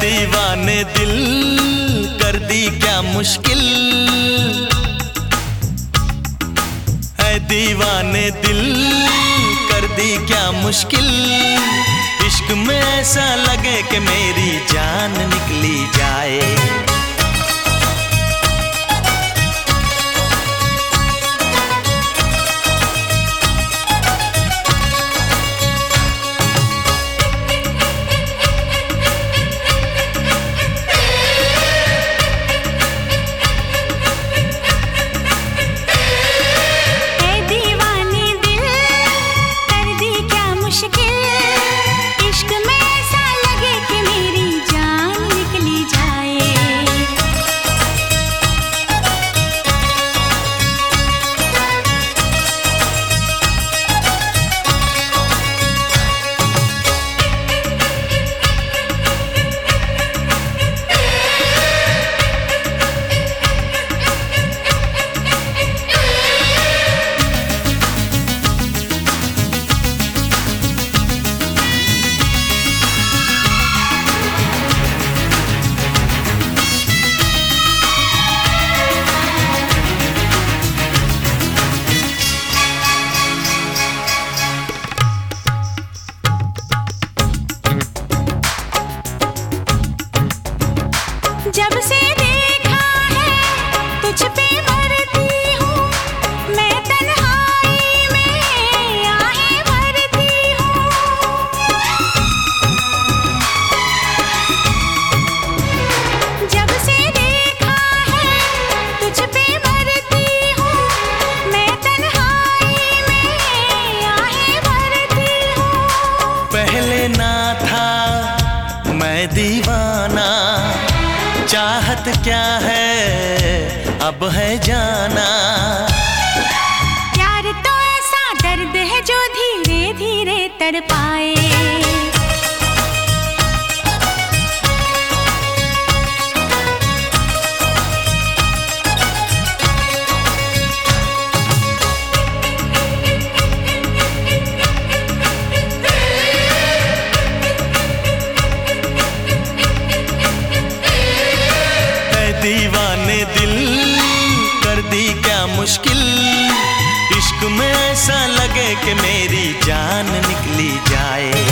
दीवाने दिल कर दी क्या मुश्किल? है दीवाने दिल कर दी क्या मुश्किल? इश्क में ऐसा लगे कि मेरी जान निकली जाए। जब से चाहत क्या है? अब है जाना। प्यार तो ऐसा दर्द है जो धीरे धीरे तड़पाए दीवाने जान निकली जाए।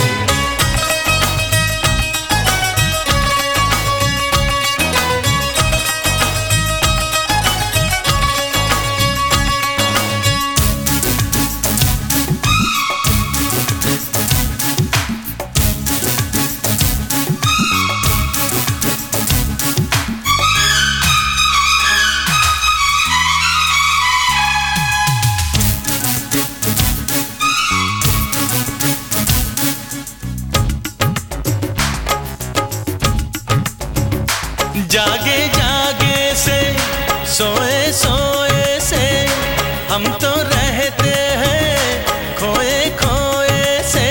जागे जागे से, सोए सोए से, हम तो रहते हैं खोए खोए से।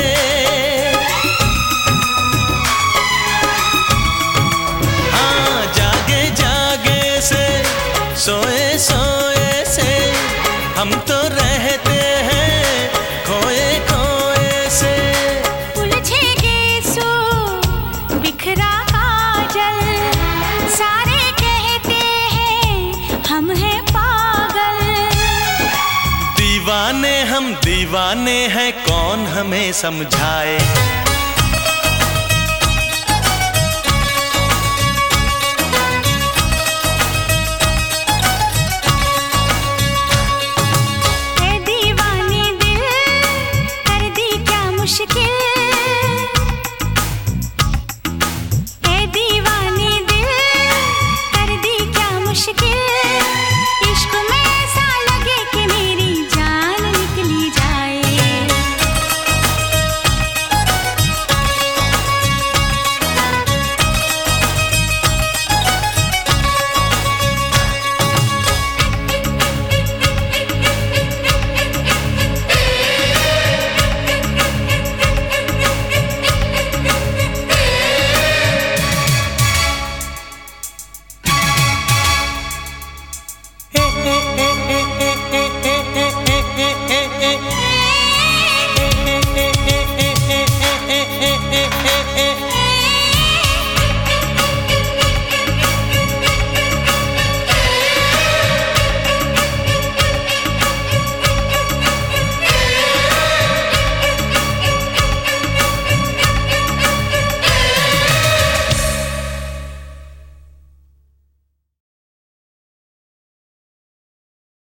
हाँ जागे जागे से, सोए सोए से, हम तो रहते हैं हम हैं पागल। दीवाने हम दीवाने हैं कौन हमें समझाए?